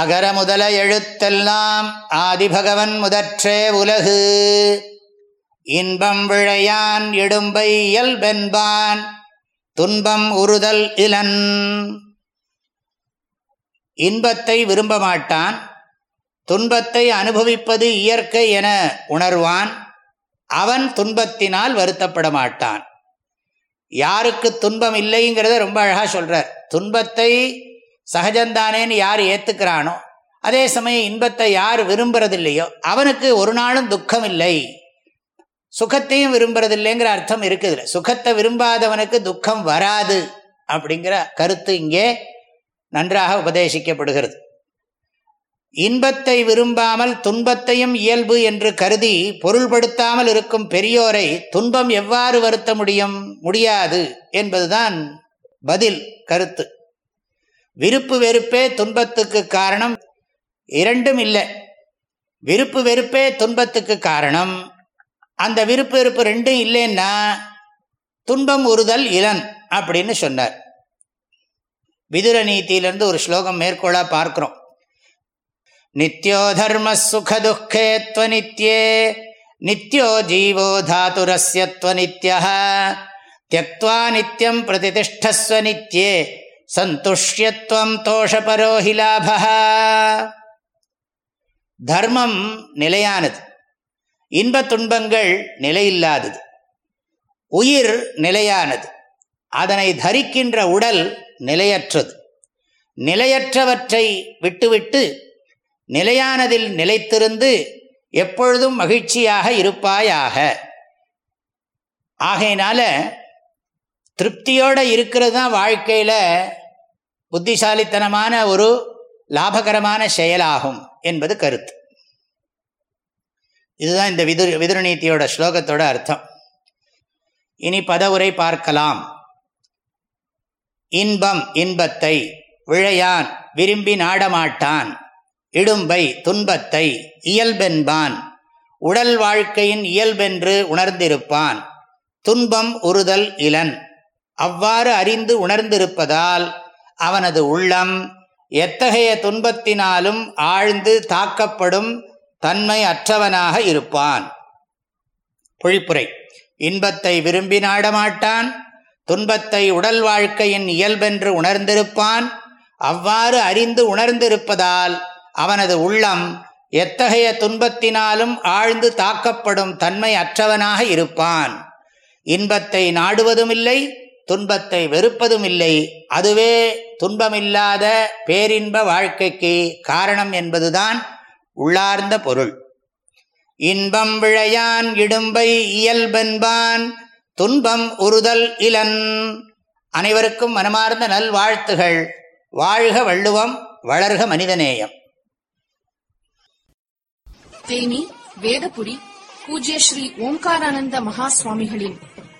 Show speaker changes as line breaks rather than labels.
அகர முதல எழுத்தெல்லாம் ஆதிபகவன் முதற்றே உலகு இன்பம் விழையான் இடும்பை இயல்பென்பான் துன்பம் உறுதல் இலன் இன்பத்தை விரும்ப மாட்டான் துன்பத்தை அனுபவிப்பது இயற்கை என உணர்வான் அவன் துன்பத்தினால் வருத்தப்பட மாட்டான் யாருக்கு துன்பம் இல்லைங்கிறத ரொம்ப அழகாக சொல்கிறார் துன்பத்தை சகஜந்தானேன்னு யார் ஏற்றுக்கிறானோ அதே சமயம் இன்பத்தை யார் விரும்புறதில்லையோ அவனுக்கு ஒரு நாளும் துக்கம் இல்லை சுகத்தையும் விரும்புறதில்லைங்கிற அர்த்தம் இருக்குது சுகத்தை விரும்பாதவனுக்கு துக்கம் வராது அப்படிங்கிற கருத்து இங்கே நன்றாக உபதேசிக்கப்படுகிறது இன்பத்தை விரும்பாமல் துன்பத்தையும் இயல்பு என்று கருதி பொருள்படுத்தாமல் இருக்கும் பெரியோரை துன்பம் எவ்வாறு வருத்த முடியும் முடியாது என்பதுதான் பதில் கருத்து விருப்பு வெறுப்பே துன்பத்துக்கு காரணம் இரண்டும் இல்லை விருப்பு வெறுப்பே துன்பத்துக்கு காரணம் அந்த விருப்பு வெறுப்பு ரெண்டும் இல்லைன்னா துன்பம் உறுதல் இளன் அப்படின்னு சொன்னார் விதுர நீத்தியிலிருந்து ஒரு ஸ்லோகம் மேற்கோளாக பார்க்குறோம் நித்யோ தர்ம சுகதுக்கே நித்யே நித்யோ ஜீவோ தாத்துரஸ்ய துவனித்யா தியக்வா நித்தியம் பிரதிதிஷ்டஸ்வ நித்யே சந்துஷ்யத்துவம் தோஷபரோஹி லாபா தர்மம் நிலையானது இன்ப துன்பங்கள் நிலையில்லாதது உயிர் நிலையானது அதனை தரிக்கின்ற உடல் நிலையற்றது நிலையற்றவற்றை விட்டுவிட்டு நிலையானதில் நிலைத்திருந்து எப்பொழுதும் மகிழ்ச்சியாக இருப்பாயாக ஆகையினால திருப்தியோடு இருக்கிறது தான் வாழ்க்கையில் புத்திசாலித்தனமான ஒரு லாபகரமான செயலாகும் என்பது கருத்து இதுதான் இந்த விது விதுரநீத்தியோட ஸ்லோகத்தோட அர்த்தம் இனி பதவுரை பார்க்கலாம் இன்பம் இன்பத்தை விழையான் விரும்பி நாடமாட்டான் இடும்பை துன்பத்தை இயல்பென்பான் உடல் வாழ்க்கையின் இயல்பென்று உணர்ந்திருப்பான் துன்பம் உறுதல் இலன் அவ்வாறு அறிந்து உணர்ந்திருப்பதால் அவனது உள்ளம் எத்தகைய துன்பத்தினாலும் ஆழ்ந்து தாக்கப்படும் தன்மை அற்றவனாக இருப்பான் பொழிப்புரை இன்பத்தை விரும்பி நாடமாட்டான் துன்பத்தை உடல் வாழ்க்கையின் இயல்பென்று உணர்ந்திருப்பான் அவ்வாறு அறிந்து உணர்ந்திருப்பதால் அவனது உள்ளம் எத்தகைய துன்பத்தினாலும் ஆழ்ந்து தாக்கப்படும் தன்மை அற்றவனாக இருப்பான் இன்பத்தை நாடுவதுமில்லை துன்பத்தை வெறுப்பதும் இல்லை அதுவே துன்பமில்லாத பேரின்ப வாழ்க்கைக்கு காரணம் என்பதுதான் உள்ளார்ந்த பொருள் இன்பம் விழையான் இடும்பை இயல்பென்பான் துன்பம் உறுதல் இலன் அனைவருக்கும் மனமார்ந்த நல்வாழ்த்துகள் வாழ்க வள்ளுவம் வளர்க மனிதநேயம்
தேனி வேதபுரி பூஜ்ய ஸ்ரீ ஓம்காரானந்த மகா சுவாமிகளின்